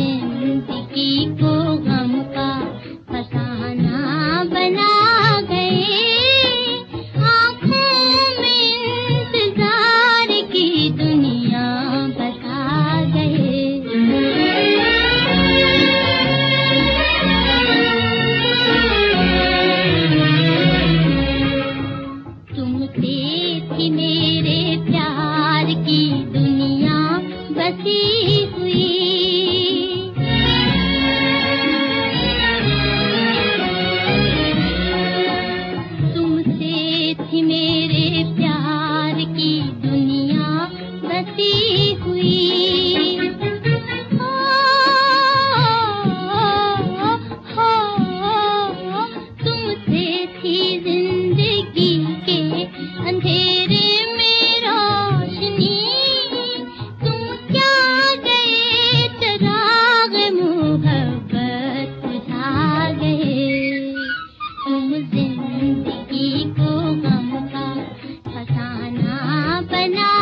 ज़िंदगी को गम फसाना बना गए। आँखों में इंतज़ार की दुनिया बता गए। तुम थी मेरी बना